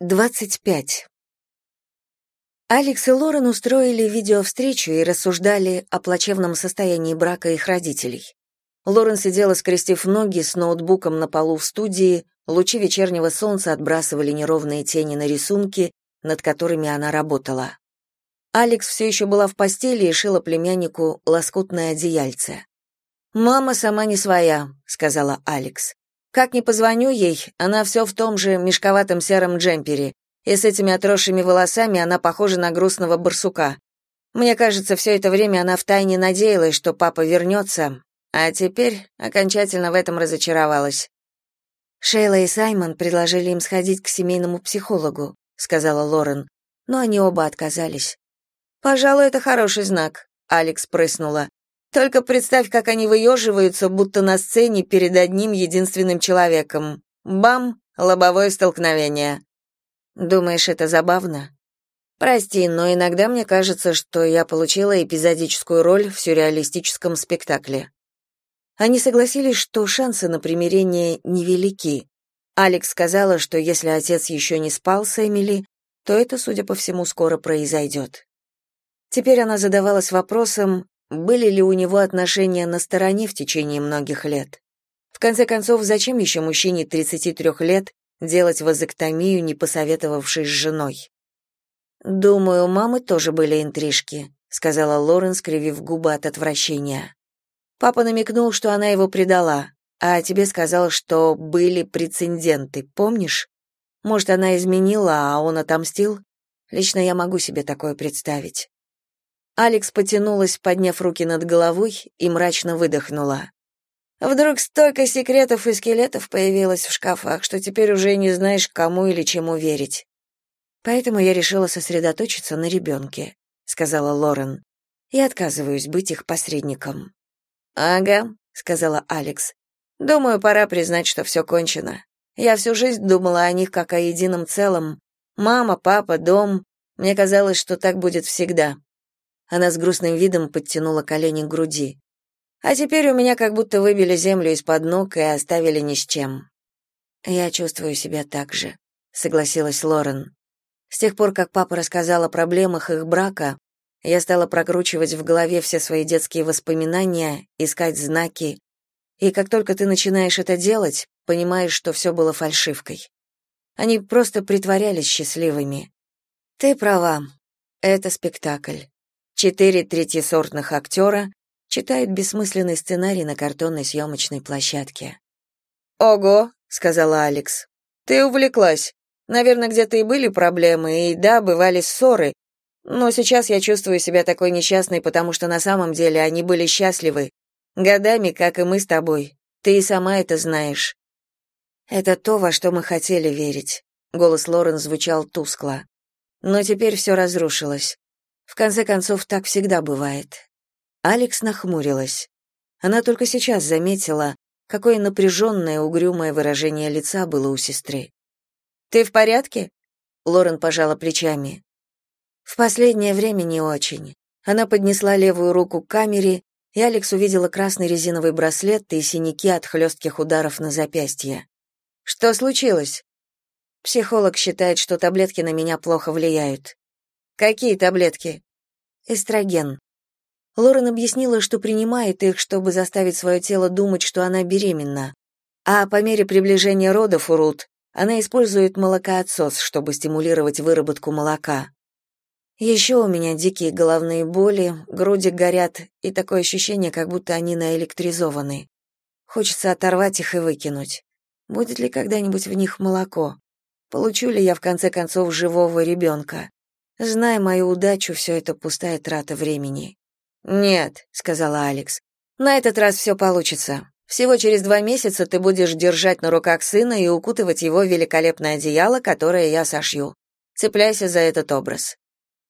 25. Алекс и Лорен устроили видеовстречу и рассуждали о плачевном состоянии брака их родителей. Лорен сидела, скрестив ноги, с ноутбуком на полу в студии, лучи вечернего солнца отбрасывали неровные тени на рисунки, над которыми она работала. Алекс все еще была в постели и шила племяннику лоскутное одеяльце. «Мама сама не своя», — сказала Алекс. Как ни позвоню ей, она все в том же мешковатом сером джемпере, и с этими отросшими волосами она похожа на грустного барсука. Мне кажется, все это время она втайне надеялась, что папа вернется, а теперь окончательно в этом разочаровалась. Шейла и Саймон предложили им сходить к семейному психологу, сказала Лорен, но они оба отказались. Пожалуй, это хороший знак, Алекс прыснула. Только представь, как они выеживаются, будто на сцене перед одним единственным человеком. Бам! Лобовое столкновение. Думаешь, это забавно? Прости, но иногда мне кажется, что я получила эпизодическую роль в сюрреалистическом спектакле. Они согласились, что шансы на примирение невелики. Алекс сказала, что если отец еще не спал с Эмили, то это, судя по всему, скоро произойдет. Теперь она задавалась вопросом, были ли у него отношения на стороне в течение многих лет. В конце концов, зачем еще мужчине 33 лет делать вазоктомию, не посоветовавшись с женой? «Думаю, у мамы тоже были интрижки», — сказала Лорен, скривив губы от отвращения. Папа намекнул, что она его предала, а тебе сказал, что были прецеденты, помнишь? Может, она изменила, а он отомстил? Лично я могу себе такое представить. Алекс потянулась, подняв руки над головой, и мрачно выдохнула. Вдруг столько секретов и скелетов появилось в шкафах, что теперь уже не знаешь, кому или чему верить. Поэтому я решила сосредоточиться на ребенке», — сказала Лорен. «Я отказываюсь быть их посредником». «Ага», — сказала Алекс. «Думаю, пора признать, что все кончено. Я всю жизнь думала о них как о едином целом. Мама, папа, дом. Мне казалось, что так будет всегда. Она с грустным видом подтянула колени к груди. А теперь у меня как будто выбили землю из-под ног и оставили ни с чем. Я чувствую себя так же, согласилась Лорен. С тех пор, как папа рассказал о проблемах их брака, я стала прокручивать в голове все свои детские воспоминания, искать знаки. И как только ты начинаешь это делать, понимаешь, что все было фальшивкой. Они просто притворялись счастливыми. Ты права. Это спектакль. Четыре третьесортных актера читают бессмысленный сценарий на картонной съемочной площадке. «Ого», — сказала Алекс, — «ты увлеклась. Наверное, где-то и были проблемы, и да, бывали ссоры, но сейчас я чувствую себя такой несчастной, потому что на самом деле они были счастливы. Годами, как и мы с тобой. Ты и сама это знаешь. Это то, во что мы хотели верить. Голос Лорен звучал тускло. Но теперь все разрушилось. В конце концов, так всегда бывает. Алекс нахмурилась. Она только сейчас заметила, какое напряженное, угрюмое выражение лица было у сестры. «Ты в порядке?» Лорен пожала плечами. «В последнее время не очень». Она поднесла левую руку к камере, и Алекс увидела красный резиновый браслет и синяки от хлестких ударов на запястье. «Что случилось?» Психолог считает, что таблетки на меня плохо влияют. Какие таблетки? Эстроген. Лорен объяснила, что принимает их, чтобы заставить свое тело думать, что она беременна. А по мере приближения родов у Рут она использует молокоотсос, чтобы стимулировать выработку молока. Еще у меня дикие головные боли, груди горят, и такое ощущение, как будто они наэлектризованы. Хочется оторвать их и выкинуть. Будет ли когда-нибудь в них молоко? Получу ли я, в конце концов, живого ребенка? Зная мою удачу, все это пустая трата времени. Нет, сказала Алекс. На этот раз все получится. Всего через два месяца ты будешь держать на руках сына и укутывать его в великолепное одеяло, которое я сошью. Цепляйся за этот образ.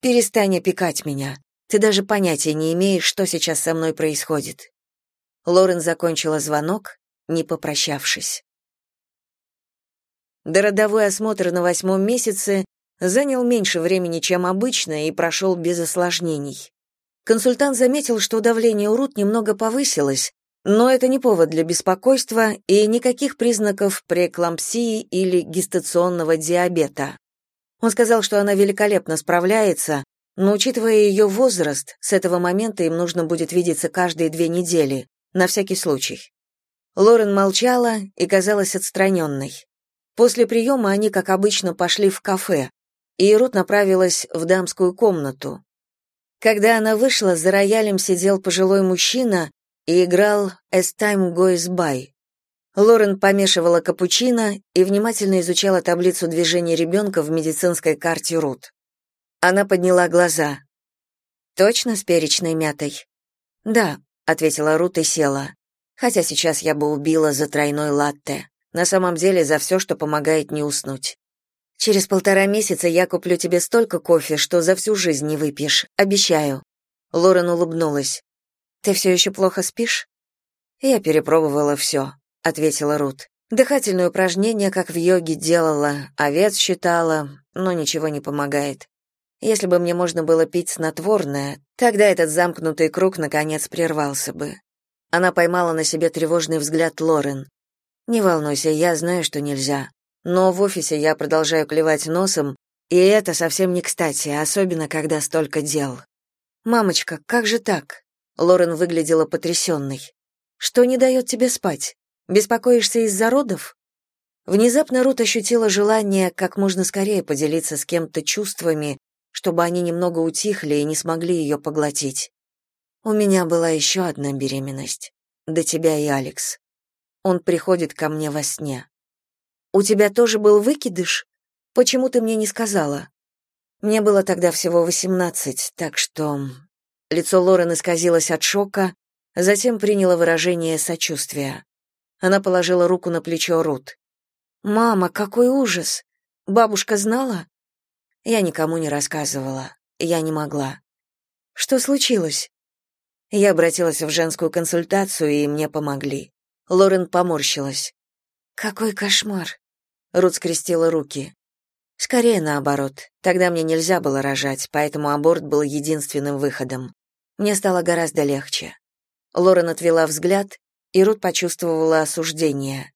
Перестань опекать меня. Ты даже понятия не имеешь, что сейчас со мной происходит. Лорен закончила звонок, не попрощавшись. Дородовой осмотр на восьмом месяце занял меньше времени, чем обычно, и прошел без осложнений. Консультант заметил, что давление у Рут немного повысилось, но это не повод для беспокойства и никаких признаков преэклампсии или гестационного диабета. Он сказал, что она великолепно справляется, но учитывая ее возраст, с этого момента им нужно будет видеться каждые две недели, на всякий случай. Лорен молчала и казалась отстраненной. После приема они, как обычно, пошли в кафе, и Рут направилась в дамскую комнату. Когда она вышла, за роялем сидел пожилой мужчина и играл «As Time Goes By». Лорен помешивала капучино и внимательно изучала таблицу движений ребенка в медицинской карте Рут. Она подняла глаза. «Точно с перечной мятой?» «Да», — ответила Рут и села. «Хотя сейчас я бы убила за тройной латте. На самом деле за все, что помогает не уснуть. Через полтора месяца я куплю тебе столько кофе, что за всю жизнь не выпьешь, обещаю». Лорен улыбнулась. «Ты все еще плохо спишь?» «Я перепробовала все», — ответила Рут. «Дыхательные упражнения, как в йоге, делала, овец считала, но ничего не помогает. Если бы мне можно было пить снотворное, тогда этот замкнутый круг наконец прервался бы». Она поймала на себе тревожный взгляд Лорен. «Не волнуйся, я знаю, что нельзя. Но в офисе я продолжаю клевать носом, и это совсем не кстати, особенно когда столько дел. «Мамочка, как же так?» Лорен выглядела потрясенной. «Что не дает тебе спать? Беспокоишься из-за родов?» Внезапно Рут ощутила желание как можно скорее поделиться с кем-то чувствами, чтобы они немного утихли и не смогли ее поглотить. «У меня была еще одна беременность. До тебя и Алекс. Он приходит ко мне во сне. У тебя тоже был выкидыш? Почему ты мне не сказала? Мне было тогда всего восемнадцать, так что лицо Лорен исказилось от шока, затем приняло выражение сочувствия. Она положила руку на плечо Рут. Мама, какой ужас. Бабушка знала? Я никому не рассказывала. Я не могла. Что случилось? Я обратилась в женскую консультацию, и мне помогли. Лорен поморщилась. Какой кошмар. Рут скрестила руки. Скорее наоборот. Тогда мне нельзя было рожать, поэтому аборт был единственным выходом. Мне стало гораздо легче. Лорен отвела взгляд, и Рут почувствовала осуждение.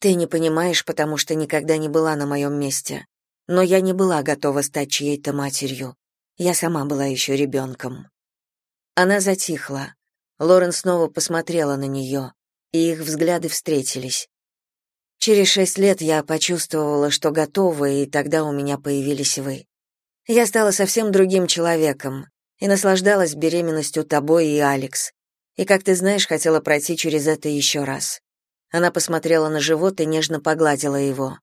Ты не понимаешь, потому что никогда не была на моем месте. Но я не была готова стать чьей-то матерью. Я сама была еще ребенком. Она затихла. Лорен снова посмотрела на нее и их взгляды встретились. Через шесть лет я почувствовала, что готова, и тогда у меня появились вы. Я стала совсем другим человеком и наслаждалась беременностью тобой и Алекс. И, как ты знаешь, хотела пройти через это еще раз. Она посмотрела на живот и нежно погладила его.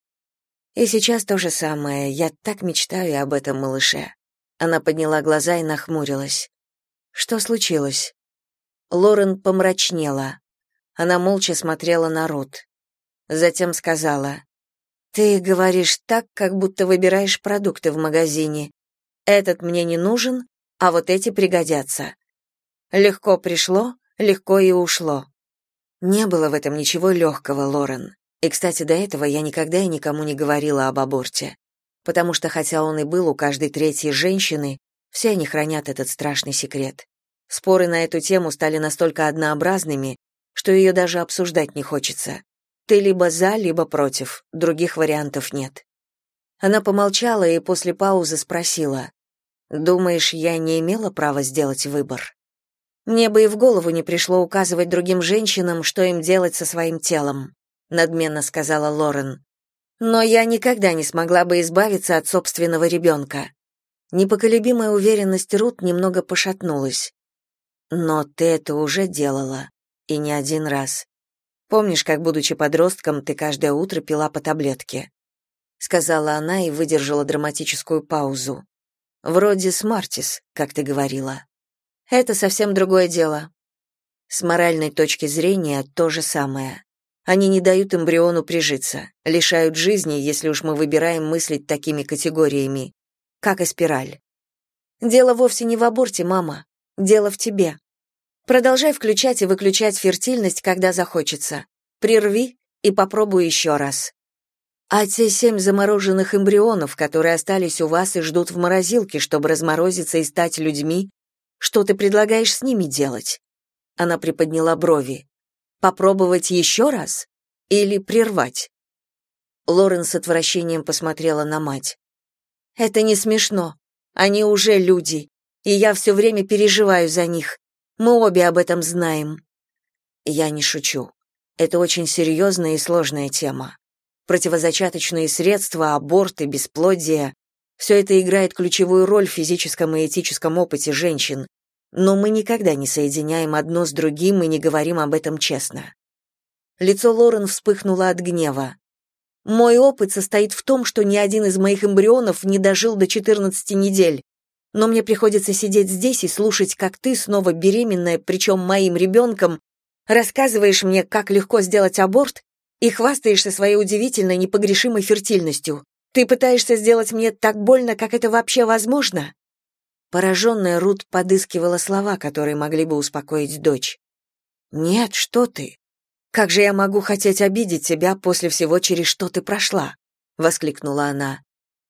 И сейчас то же самое. Я так мечтаю об этом малыше. Она подняла глаза и нахмурилась. Что случилось? Лорен помрачнела. Она молча смотрела на Рут. Затем сказала: "Ты говоришь так, как будто выбираешь продукты в магазине. Этот мне не нужен, а вот эти пригодятся. Легко пришло, легко и ушло". Не было в этом ничего легкого, Лорен. И, кстати, до этого я никогда и никому не говорила об аборте, потому что хотя он и был у каждой третьей женщины, все они хранят этот страшный секрет. Споры на эту тему стали настолько однообразными, что ее даже обсуждать не хочется. Ты либо за, либо против, других вариантов нет. Она помолчала и после паузы спросила: "Думаешь, я не имела права сделать выбор? Мне бы и в голову не пришло указывать другим женщинам, что им делать со своим телом", надменно сказала Лорен. "Но я никогда не смогла бы избавиться от собственного ребенка». Непоколебимая уверенность Рут немного пошатнулась. "Но ты это уже делала", и не один раз. Помнишь, как, будучи подростком, ты каждое утро пила по таблетке?» Сказала она и выдержала драматическую паузу. «Вроде Смартис, как ты говорила. Это совсем другое дело. С моральной точки зрения то же самое. Они не дают эмбриону прижиться, лишают жизни, если уж мы выбираем мыслить такими категориями, как и спираль. Дело вовсе не в аборте, мама. Дело в тебе. Продолжай включать и выключать фертильность, когда захочется. Прерви и попробуй еще раз. А те семь замороженных эмбрионов, которые остались у вас и ждут в морозилке, чтобы разморозиться и стать людьми, что ты предлагаешь с ними делать? Она приподняла брови. Попробовать еще раз или прервать? Лорен с отвращением посмотрела на мать. Это не смешно. Они уже люди, и я все время переживаю за них. Мы обе об этом знаем. Я не шучу. Это очень серьезная и сложная тема. Противозачаточные средства, аборты, бесплодие — все это играет ключевую роль в физическом и этическом опыте женщин, но мы никогда не соединяем одно с другим и не говорим об этом честно. Лицо Лорен вспыхнуло от гнева. Мой опыт состоит в том, что ни один из моих эмбрионов не дожил до 14 недель, но мне приходится сидеть здесь и слушать, как ты, снова беременная, причем моим ребенком, рассказываешь мне, как легко сделать аборт, и хвастаешься своей удивительной непогрешимой фертильностью. Ты пытаешься сделать мне так больно, как это вообще возможно?» Пораженная Рут подыскивала слова, которые могли бы успокоить дочь. «Нет, что ты! Как же я могу хотеть обидеть тебя после всего, через что ты прошла?» — воскликнула она.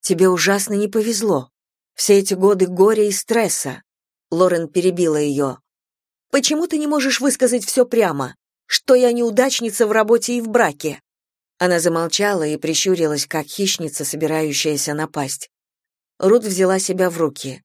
«Тебе ужасно не повезло. Все эти годы горя и стресса. Лорен перебила ее. Почему ты не можешь высказать все прямо? Что я неудачница в работе и в браке? Она замолчала и прищурилась, как хищница, собирающаяся напасть. Рут взяла себя в руки.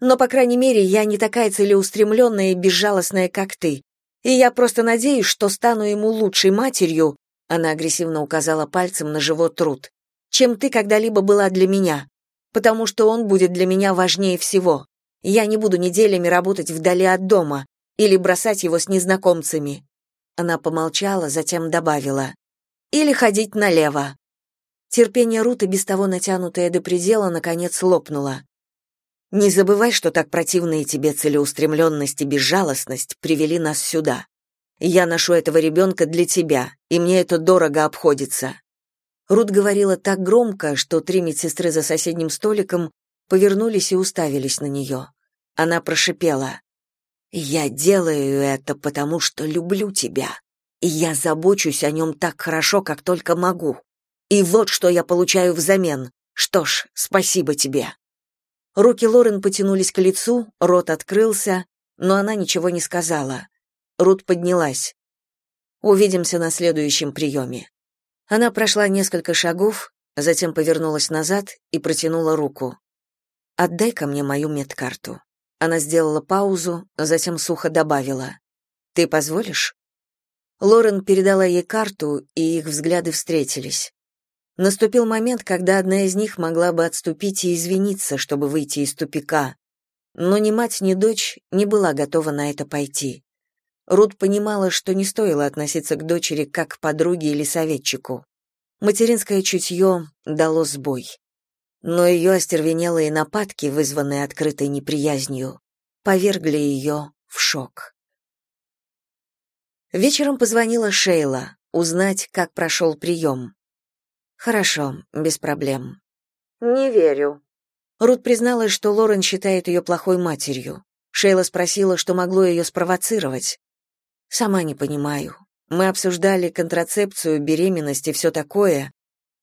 Но, по крайней мере, я не такая целеустремленная и безжалостная, как ты. И я просто надеюсь, что стану ему лучшей матерью, она агрессивно указала пальцем на живот Рут, чем ты когда-либо была для меня потому что он будет для меня важнее всего. Я не буду неделями работать вдали от дома или бросать его с незнакомцами. Она помолчала, затем добавила: или ходить налево. Терпение Руты, без того натянутое до предела, наконец лопнуло. Не забывай, что так противные тебе целеустремленность и безжалостность привели нас сюда. Я ношу этого ребенка для тебя, и мне это дорого обходится. Рут говорила так громко, что три медсестры за соседним столиком повернулись и уставились на нее. Она прошипела. «Я делаю это, потому что люблю тебя, и я забочусь о нем так хорошо, как только могу. И вот что я получаю взамен. Что ж, спасибо тебе». Руки Лорен потянулись к лицу, рот открылся, но она ничего не сказала. Рут поднялась. «Увидимся на следующем приеме». Она прошла несколько шагов, затем повернулась назад и протянула руку. «Отдай-ка мне мою медкарту». Она сделала паузу, затем сухо добавила. «Ты позволишь?» Лорен передала ей карту, и их взгляды встретились. Наступил момент, когда одна из них могла бы отступить и извиниться, чтобы выйти из тупика. Но ни мать, ни дочь не была готова на это пойти. Рут понимала, что не стоило относиться к дочери как к подруге или советчику. Материнское чутье дало сбой. Но ее остервенелые нападки, вызванные открытой неприязнью, повергли ее в шок. Вечером позвонила Шейла, узнать, как прошел прием. «Хорошо, без проблем». «Не верю». Рут призналась, что Лорен считает ее плохой матерью. Шейла спросила, что могло ее спровоцировать. Сама не понимаю. Мы обсуждали контрацепцию, беременность и все такое,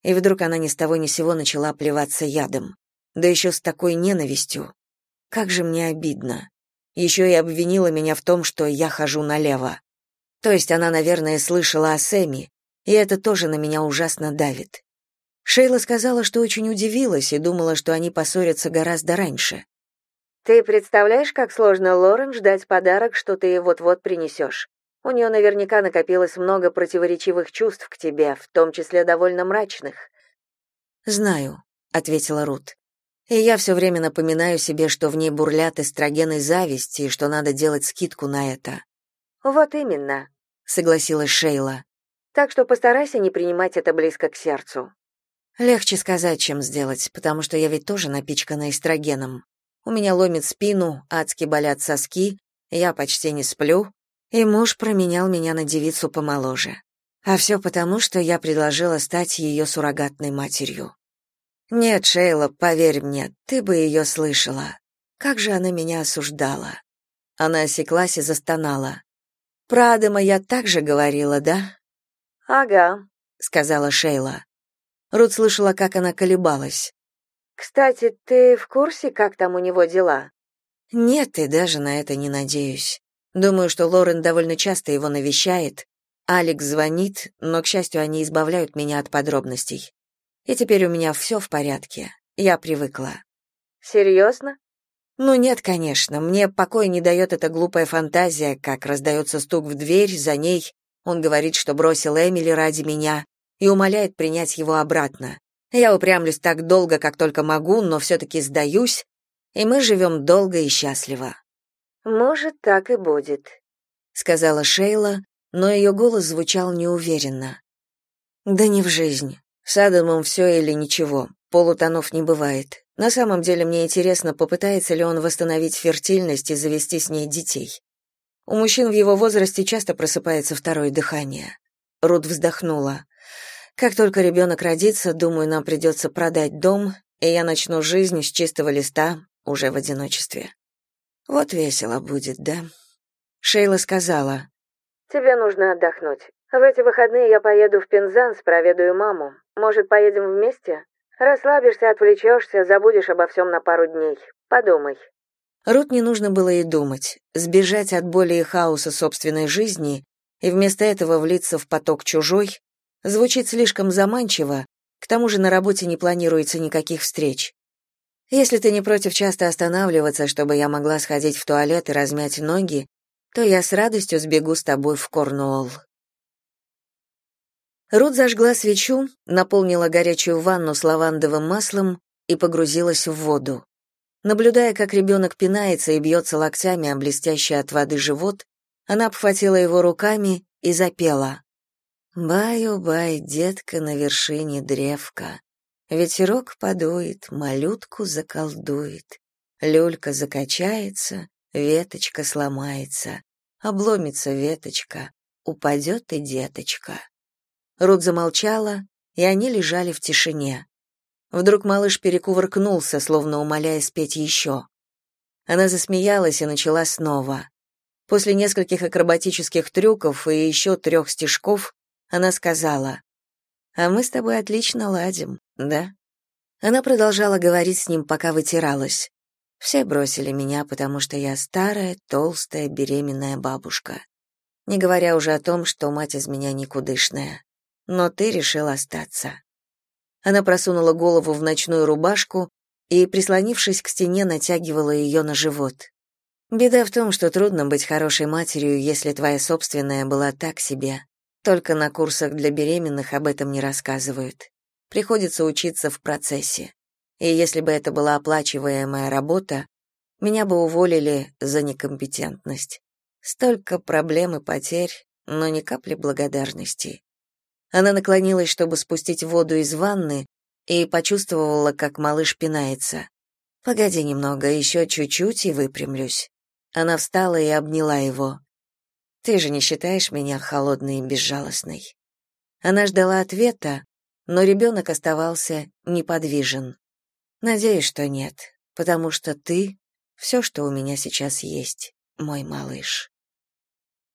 и вдруг она ни с того ни сего начала плеваться ядом. Да еще с такой ненавистью. Как же мне обидно. Еще и обвинила меня в том, что я хожу налево. То есть она, наверное, слышала о Сэме, и это тоже на меня ужасно давит. Шейла сказала, что очень удивилась и думала, что они поссорятся гораздо раньше. «Ты представляешь, как сложно Лорен ждать подарок, что ты вот-вот принесешь? У нее наверняка накопилось много противоречивых чувств к тебе, в том числе довольно мрачных. Знаю, ответила Рут. И я все время напоминаю себе, что в ней бурлят эстроген и зависть, и что надо делать скидку на это. Вот именно, согласилась Шейла. Так что постарайся не принимать это близко к сердцу. Легче сказать, чем сделать, потому что я ведь тоже напичкана эстрогеном. У меня ломит спину, адски болят соски, я почти не сплю, и муж променял меня на девицу помоложе. А все потому, что я предложила стать ее суррогатной матерью. Нет, Шейла, поверь мне, ты бы ее слышала. Как же она меня осуждала. Она осеклась и застонала. Про Адама я также говорила, да? Ага, сказала Шейла. Рут слышала, как она колебалась. Кстати, ты в курсе, как там у него дела? Нет, и даже на это не надеюсь. Думаю, что Лорен довольно часто его навещает. Алекс звонит, но, к счастью, они избавляют меня от подробностей. И теперь у меня все в порядке. Я привыкла. Серьезно? Ну нет, конечно, мне покоя не дает эта глупая фантазия, как раздается стук в дверь, за ней он говорит, что бросил Эмили ради меня и умоляет принять его обратно. Я упрямлюсь так долго, как только могу, но все-таки сдаюсь, и мы живем долго и счастливо. «Может, так и будет», — сказала Шейла, но ее голос звучал неуверенно. «Да не в жизнь. С Адамом все или ничего. Полутонов не бывает. На самом деле мне интересно, попытается ли он восстановить фертильность и завести с ней детей. У мужчин в его возрасте часто просыпается второе дыхание. Рут вздохнула. Как только ребенок родится, думаю, нам придется продать дом, и я начну жизнь с чистого листа, уже в одиночестве. Вот весело будет, да? Шейла сказала. Тебе нужно отдохнуть. В эти выходные я поеду в Пензанс, проведаю маму. Может, поедем вместе? Расслабишься, отвлечешься, забудешь обо всем на пару дней. Подумай. Рут не нужно было и думать. Сбежать от боли и хаоса собственной жизни и вместо этого влиться в поток чужой звучит слишком заманчиво, к тому же на работе не планируется никаких встреч. Если ты не против часто останавливаться, чтобы я могла сходить в туалет и размять ноги, то я с радостью сбегу с тобой в Корнуолл. Рут зажгла свечу, наполнила горячую ванну с лавандовым маслом и погрузилась в воду. Наблюдая, как ребенок пинается и бьется локтями о блестящий от воды живот, она обхватила его руками и запела. «Баю-бай, детка на вершине древка. Ветерок подует, малютку заколдует. Люлька закачается, веточка сломается. Обломится веточка, упадет и деточка». Рут замолчала, и они лежали в тишине. Вдруг малыш перекувыркнулся, словно умоляя спеть еще. Она засмеялась и начала снова. После нескольких акробатических трюков и еще трех стежков она сказала, «А мы с тобой отлично ладим, да?» Она продолжала говорить с ним, пока вытиралась. Все бросили меня, потому что я старая, толстая, беременная бабушка. Не говоря уже о том, что мать из меня никудышная но ты решил остаться. Она просунула голову в ночную рубашку и, прислонившись к стене, натягивала ее на живот. Беда в том, что трудно быть хорошей матерью, если твоя собственная была так себе. Только на курсах для беременных об этом не рассказывают. Приходится учиться в процессе. И если бы это была оплачиваемая работа, меня бы уволили за некомпетентность. Столько проблем и потерь, но ни капли благодарности. Она наклонилась, чтобы спустить воду из ванны, и почувствовала, как малыш пинается. «Погоди немного, еще чуть-чуть и выпрямлюсь». Она встала и обняла его. «Ты же не считаешь меня холодной и безжалостной?» Она ждала ответа, но ребенок оставался неподвижен. «Надеюсь, что нет, потому что ты — все, что у меня сейчас есть, мой малыш».